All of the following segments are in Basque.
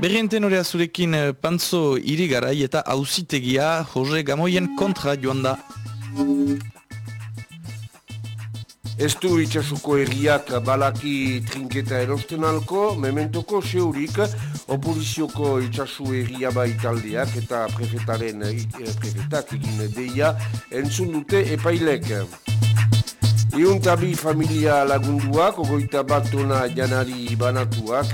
Berrienten hori azurekin eh, pantzo irigarai eta hausitegia Jose Gamoien kontra joan da. Ez du itxasuko erriak balaki trinketa erosten alko, mementoko seurik oposizioko itxasu erria taldeak eta prefetaren eh, prefetak egin deia entzun dute epailek. Iuntabi familia lagunduak, ogoita bat tona janari banatuak,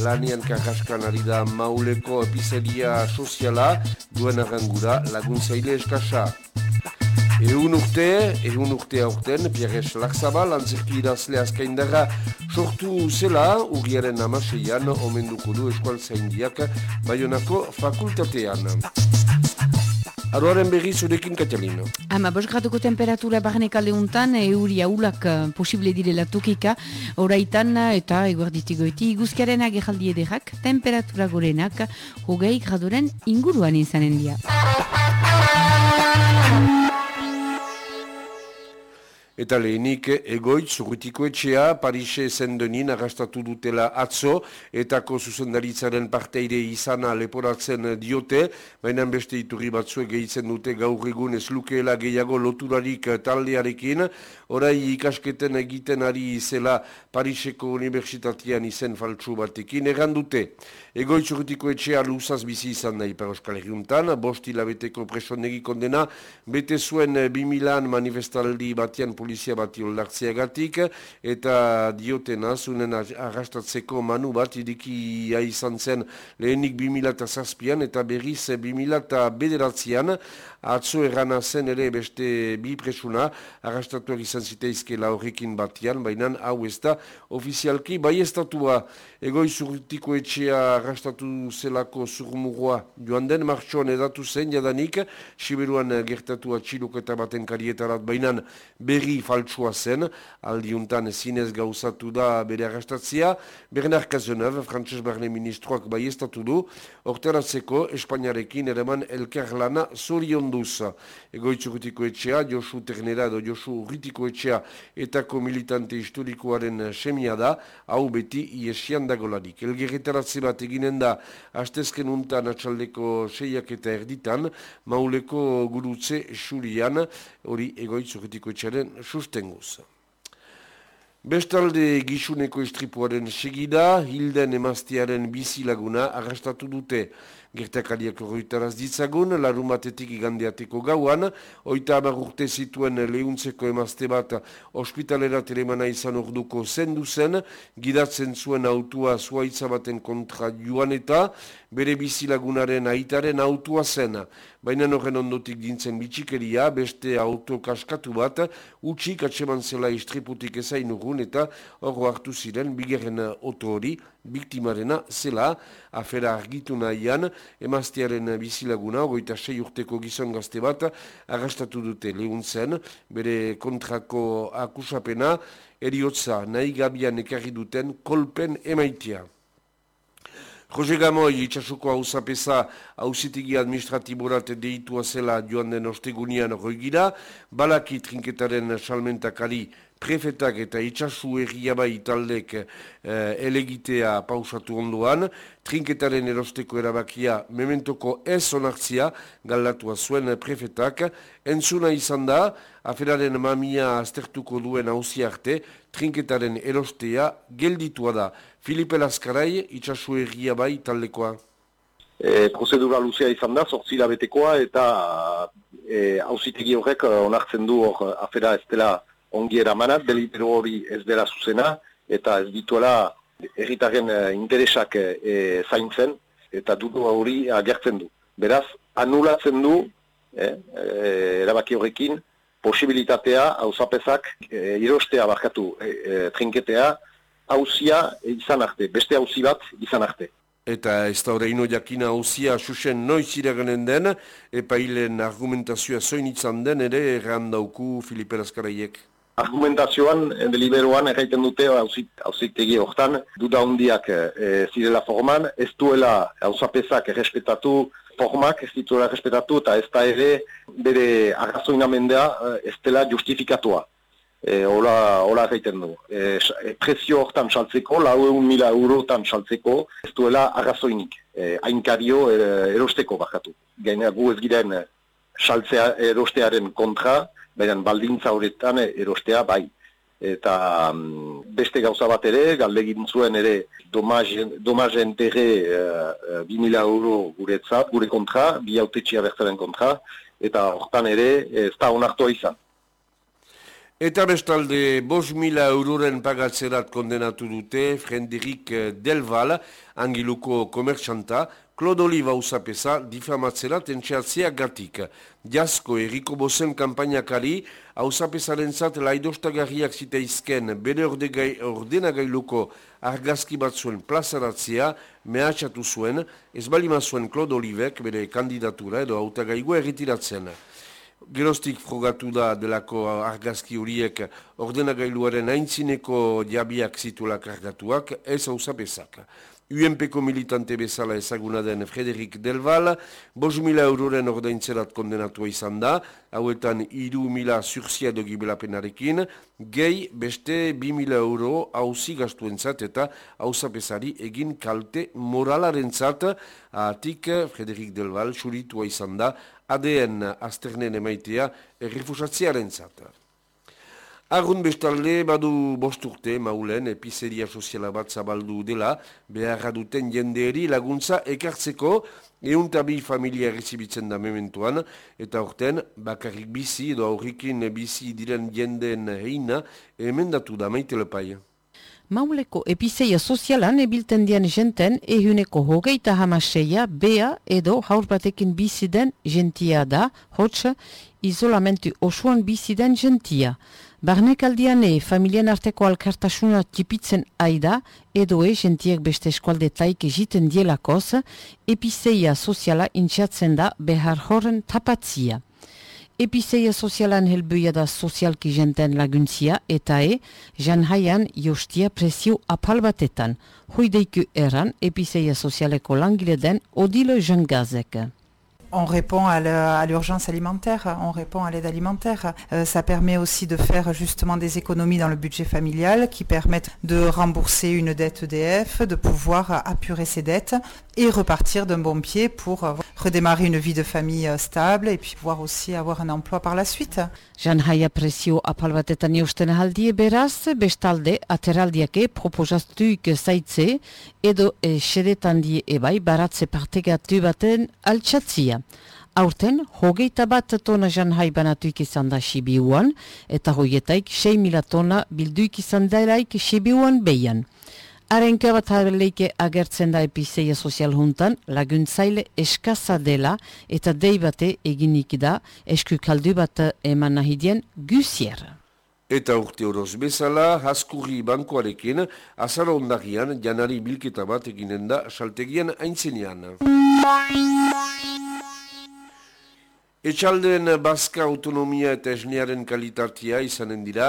lanian kakaskan ari da mauleko epizeria soziala, duen arrangura laguntzaile eskasa. Egun urte, egun urte aurten, Pierres Larzabal, antzerki idazle azkaindara sortu zela, urriaren amaseian, omenduko du eskual zaindiak, Bayonako fakultatean. Aroaren berri zurekin Katalino. Ama, bos graduko temperatura barnek alde untan, euri aulak eh, posible direla tukika, oraitan eh, eta eguarditigoeti iguzkiaren ageraldi ederak, temperatura gorenak, hogei graduren inguruan izanen dia. Eta lehenik egoit zurritiko etxea Parise zendenin arrastatu dutela atzo etako zuzendaritzaren parteire izana leporatzen diote, baina beste iturri batzue gehitzen dute gaur egun ez lukeela gehiago loturarik taldearekin, orai ikasketen egiten ari zela Pariseko Unibertsitatean izen faltsu batekin, egan dute. Egoit zurritiko etxea luzaz bizi izan nahi per Euskal Herriuntan, bosti labeteko presonegi kondena, bete zuen 2000an manifestaldi batian polizia bati oldartzeagatik eta diotena zunen arrastatzeko manu bat idiki izan zen lehenik 2000 eta berriz 2000 bederatzean atzo errana zen ere beste bi presuna arrastatuak izan ziteizkela horrekin batian, baina hau ez da ofizialki bai estatua egoi zurtiko etxea arrastatu zelako zurmugoa joan den martxoan edatu zen jadanik Siberuan gertatu atxiluketa baten karietarat baina berri faltsua zen, aldiuntan zinez gauzatu da bere arrastatzia, Bernard Cazeneuve, frantses barne ministroak bai estatu du, orteratzeko Espainiarekin ereman elker lana zorionduz. Egoitzurutiko etxea, Josu Ternera edo Josu Ritiko etxea etako militante historikoaren semia da, hau beti iesian dagolarik. Elgerretaratze bat eginen da, hastezken untan atxaldeko seiak eta erditan, mauleko gurutze xurian, hori egoitzurutiko etxearen շուրջ են ուսում Bestalde gixuneko istripuaren segida, hilden emaztearen bizilaguna arrastatu dute. Gertakariak horretaraz ditzagun, larumatetik igandeateko gauan, oita amar urte zituen lehuntzeko emazte bat ospitalera telemana izan orduko zendu zen, gidatzen zuen autua zuaitza baten kontra joan eta bere bizilagunaren aitaren autua zen. Baina horren ondotik dintzen bitxikeria, beste auto kaskatu bat, utxik atseman zela istriputik ezain urgun eta horro hartu ziren bigerren oto hori, biktimarena zela, afera argitu nahian, emaztearen bizilaguna, ogoita sei urteko gizon gazte bat, arrastatu dute lehuntzen, bere kontrako akusapena, eriotza nahi gabian ekarri duten kolpen emaitia. Jose Gamoi, itxasuko hau zapesa hausitigi administratiborat deitua zela joan den ostegunian roigira, balaki trinketaren salmentakari prefetak eta itxasu erria bai taldek eh, elegitea pausatu ondoan, trinketaren erosteko erabakia mementoko ez onartzia galatua zuen prefetak, entzuna izan da, aferaren mamia aztertuko duen hauzi arte, trinketaren erostea gelditua da. Filipe Laskarai, itxasu erria bai taldekoa. E, prozedura luzea izan da, sortzila betekoa, eta hauzitegi e, horrek onartzen du hor afera ez dela ongi eramanat, delibero hori ez dela zuzena, eta ez dituela erritaren eh, interesak e, zaintzen, eta dudu hori agertzen du. Beraz, anulatzen du, e, erabaki horrekin, posibilitatea, hauzapezak, e, irostea barkatu e, trinketea, hauzia izan arte, beste hauzi bat izan arte. Eta ez da horreino jakina hauzia susen noiz iraganen den, epailen argumentazioa zoinitzan den ere errandauku Filipe Azkaraiek argumentazioan, eh, deliberoan, erraiten dute hauzitegi hortan, duda hundiak e, zirela forman, ez duela hauzapezak errespetatu formak, ez dituela errespetatu, eta ez da ere bere arrazoinamendea ez dela justifikatua. e, hola, hola egiten du. E, prezio hortan saltzeko, lau egun mila eurotan saltzeko, ez duela arrazoinik, e, hainkario e, erosteko bakatu. Gaina gu ez giren saltzea erostearen kontra, baina baldintza horretan erostea bai. Eta um, beste gauza bat ere, galdegin zuen ere domazen terre uh, 2000 euro guretzat, gure kontra, bi autetxia bertzaren kontra, eta hortan ere ez da onartua izan. Eta bestalde, bos mila euroren pagatzerat kondenatu dute Frederik Delval, angiluko komertxanta, Claude Oliva usapesa difamatzerat entxeatzea gatik. Jasko eriko bozen kampainakari, hausapesaren zat laidostagarriak ziteizken bere ordenagailuko argazki bat zuen plazaratzea mehatxatu zuen, ez balima zuen Claude Olivek bere kandidatura edo autagaigua erritiratzen. Gerostik frogatu da delako argazki horiek ordenagailuaren aintzineko diabiak zituela kargatuak, ez hau zapezak. UNPko militante bezala ezaguna den Frederik Delval, bos mila euroren ordaintzerat kondenatua izan da, hauetan iru mila surzia dogi belapenarekin, gehi beste bi mila euro hauzi gastuentzat eta hauzapesari egin kalte moralaren zat, atik Frederik Delval suritua izan da, ADN azternen emaitea errefusatziaren zat. Arrun bestalde, badu bosturte, maulen, epizeria soziala bat zabaldu dela, beharra duten jendeeri laguntza ekartzeko, euntabi familia rezibitzen da mementuan, eta orten, bakarrik bizi edo aurrikin bizi diren jendeen heina, emendatu da maite lepaia. Mauleko epizeia sozialan ebilten dian jenten ehuneko hogeita hamaseia bea edo haur batekin biziden gentia da, hotx, izolamentu osuan biziden gentia. Barnekaldian e, familien arteko alkartasuna tipitzen aida, edo e, jentiek beste eskualde taik egiten dielakoz, epizeia soziala intxatzen da behar horren tapatzia. Epizeia sozialan helbuia da sozialki jenten laguntzia eta e, jan haian jostia presio apal batetan. Hoideiku eran epizeia sozialeko langile den odilo jangazek. On répond à l'urgence alimentaire, on répond à l'aide alimentaire. Euh, ça permet aussi de faire justement des économies dans le budget familial qui permettent de rembourser une dette EDF, de pouvoir apurer ses dettes et repartir d'un bon pied pour redémarrer une vie de famille euh, stable et puis pouvoir aussi avoir un emploi par la suite. Edo ebai Aurten, hogeita bat tona jan hai banatuik izan da Sibiuan, eta hoietaik 6 mila tona bilduik izan delaik Sibiuan behian. Arenka bat leike agertzen da epizeia sozial juntan, laguntzaile eskaza dela eta deibate eginik da esku kaldu bat eman nahidien gusier. Eta urte horoz bezala, haskurri bankoarekin, azara ondarian janari bilketa bat eginen da saltegian aintzenean. Etxalden Baska Autonomia eta Esnearen kalitatea izanen dira,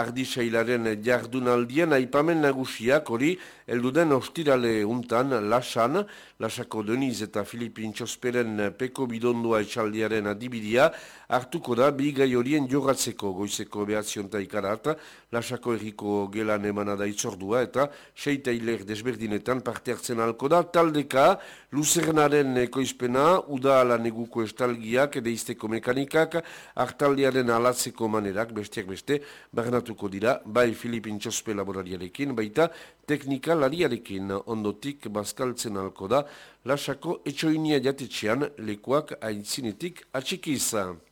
ardi sailaren jardunaldian aipamen nagusiak hori elduden ostirale untan lasan, lasako Deniz eta Filipin Txosperen peko bidondua etxaldiaren adibidia, hartuko da bi gai horien jogatzeko goizeko behatzion ikarat, lasako erriko gelan emanada itzordua eta seita desberdinetan parte hartzen alko da, taldeka luzernaren ekoizpena, uda ala neguko estalgiak, edeizteko mekanikak, hartaldiaren alatzeko manerak, bestiak beste, barna mintzatuko dira, bai Filipin Txospe laborariarekin, baita teknika lariarekin ondotik bazkaltzen alko da, lasako etxoinia jatetxean lekuak aintzinetik atxikizan.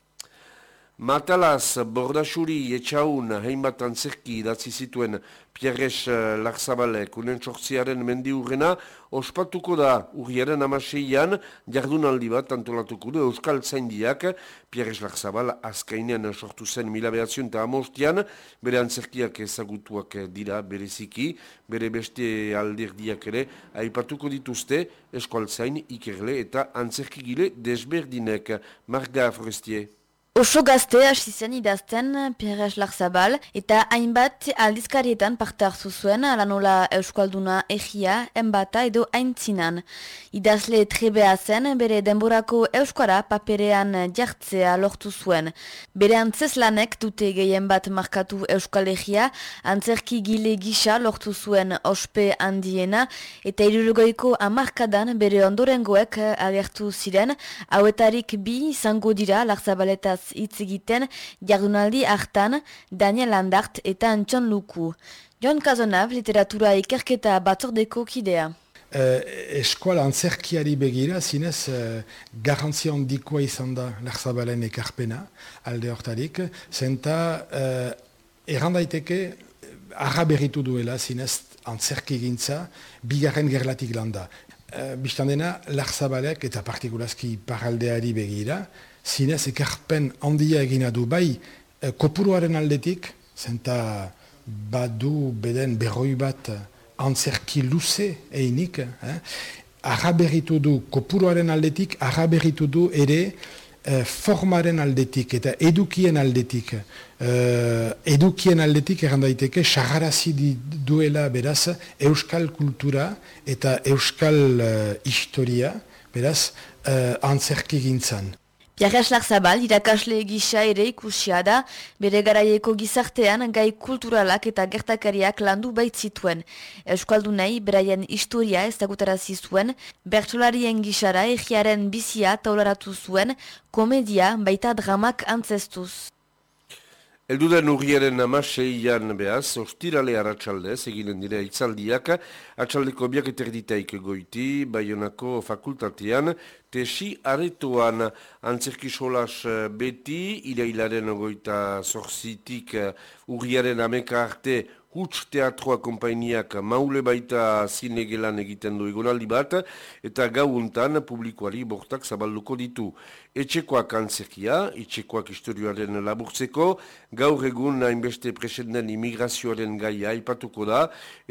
Matalaz, bordasuri, etxaun, hainbat antzerki idatzi zituen Pierres eh, Larzabalek, unen sortziaren mendi urrena, ospatuko da. Urriaren amaseian, jardunaldi bat antolatuko du Euskal Zaindiak, Pierres Larzabal azkainean sortu zen mila behatzion eta amostian, bere antzerkiak ezagutuak dira bereziki, bere beste alderdiak ere, aipatuko dituzte, Eskual Zain, Ikerle eta antzerkigile desberdinek. Marga Forestier. Oso gazte hasi zen idazten Pierre Larzabal eta hainbat aldizkarietan parte hartu zuen alanola Euskalduna egia, enbata edo aintzinan. Idazle trebea zen bere denborako Euskara paperean jartzea lortu zuen. Bere antzeslanek dute gehien bat markatu Euskal egia, antzerki gile gisa lortu zuen ospe handiena eta irurugoiko amarkadan bere ondorengoek agertu ziren, hauetarik bi izango dira Larzabaletaz hitz egiten jardunaldi hartan Daniel Andart eta Antxon Luku. Jon Kazonav, literatura ikerketa batzordeko kidea. Uh, eskola antzerkiari begira, zinez, uh, garantzia handikoa izan da Larzabalen ekarpena, alde hortarik, zenta uh, errandaiteke arra berritu duela, zinez, antzerki gintza, bigarren gerlatik landa. Uh, Bistan dena, eta partikulazki paraldeari begira, zinez ekarpen handia egina du bai e, kopuruaren aldetik, zenta badu beden berroi bat antzerki luze einik, eh? araberritu du kopuruaren aldetik, araberritu du ere e, formaren aldetik eta edukien aldetik. E, edukien aldetik eran daiteke, sagarazi duela beraz euskal kultura eta euskal historia, beraz, uh, antzerki gintzan. Jarras Larzabal irakasle gisa ere ikusia da, bere garaieko gizartean gai kulturalak eta gertakariak landu baitzituen. Euskaldu nahi, beraien historia ez dagutarazi zuen, bertsolarien gisara egiaren bizia taularatu zuen, komedia baita dramak antzestuz. Elduden urriaren amaseian behaz, ostirale haratxaldez, eginen dira itzaldiak, atxaldeko biak eterditaik goiti, baionako fakultatean, tesi aretoan. Antzerki solas eh, beti, irailaren goita zorzitik eh, urriaren ameka arte, Huts Teatroa Kompainiak maule baita zinegelan egiten du egonaldi bat, eta gauntan publikoari bortak zabalduko ditu. Etxekoak antzerkia, etxekoak historioaren laburtzeko, gaur egun hainbeste presenden imigrazioaren gaia aipatuko da,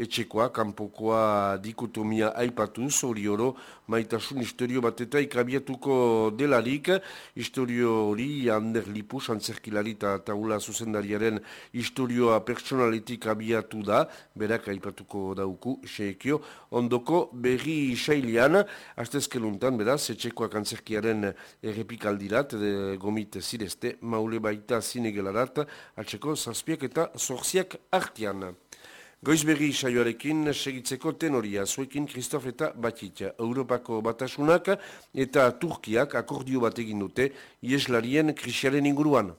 etxekoa, kanpokoa dikotomia aipatu, zori oro, maitasun historio bat eta ikabiatuko delarik, historio hori, Ander Lipus, antzerkilari eta taula zuzendariaren historioa personaletik abiatu da, berak aipatuko dauku, seekio, ondoko berri sailian, astezkeluntan, beraz, etxekoak antzerkiaren errepitzen, epikaldirat, de gomit zirezte, maule baita zinegelarat, atxeko zazpiak eta zorziak artian. Goizberri saioarekin segitzeko tenoria, zuekin Kristof eta Batitza, Europako batasunak eta Turkiak akordio bat egin dute, ieslarien krisiaren inguruan.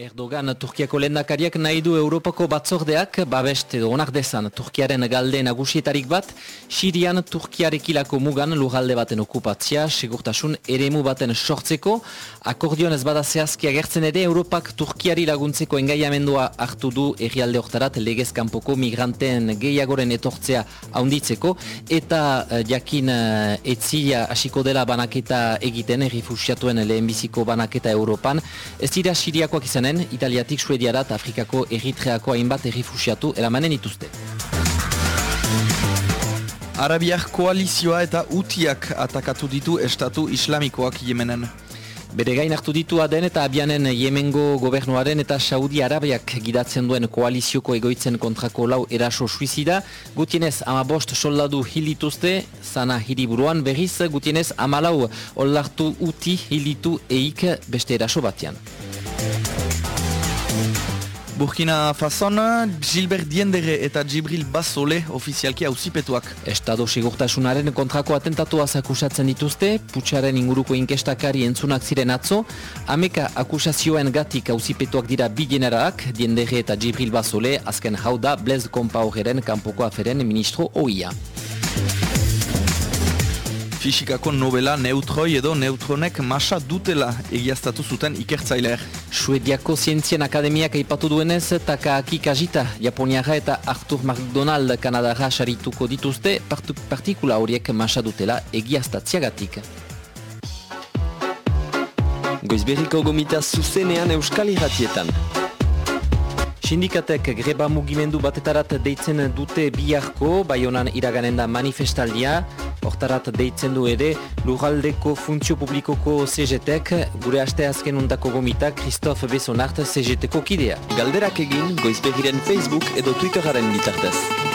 Erdogan Turkiako lendakariak nahi du Europako batzordeak babest edo onak dezan. Turkiaren galde nagusietarik bat, Sirian Turkiarekilako mugan lugalde baten okupatzia, segurtasun eremu baten sortzeko, akordion ez bada zehazki agertzen ere Europak Turkiari laguntzeko engaiamendua hartu du. Errialde hortarat legezkanpoko migranteen gehiagoren etortzea haunditzeko, eta uh, jakin uh, etzia hasiko dela banaketa egiten, errifusiatuen lehenbiziko banaketa Europan, ez dira Siriakoak izanen, Italiatik Suediarat Afrikako Eritreako hainbat errifusiatu eramanen ituzte. Arabiak koalizioa eta utiak atakatu ditu estatu islamikoak Yemenen. Bere gain hartu ditu aden eta abianen Yemengo gobernuaren eta Saudi Arabiak gidatzen duen koalizioko egoitzen kontrako lau eraso suizida. Gutienez amabost soldadu hilituzte, zana hiriburuan berriz, gutienez amalau ollartu uti hilitu eik beste eraso batean. Burkina Fason, Gilbert Diendere eta Gibril Basole ofizialki hausipetuak. Estado sigurtasunaren kontrako atentatuaz akusatzen dituzte, putxaren inguruko inkestakari entzunak ziren atzo, ameka akusazioen gatik hausipetuak dira bi generalak, Diendere eta Gibril Basole, azken hau da Blaise Compaoreren kanpoko aferen ministro oia. Fisikako novela neutroi edo neutronek masa dutela egiaztatu zuten ikertzaileer. Suediako Zientzien Akademiak aipatu duenez, Takaaki Kajita, Japoniara eta Arthur McDonald Kanadara sarituko dituzte, partikula horiek masa dutela egiaztatziagatik. Goizberriko gomita zuzenean euskal irratietan. Sindikatek greba mugimendu batetarat deitzen dute biharko, bai honan iraganen da manifestaldia, Hortarat deitzen du ere Lugaldeko Funtzio Publikoko CGTek gure aste azken undako gomita Christophe Besonart CGTko kidea. Galderak egin goizbegiren Facebook edo Twitteraren bitartez.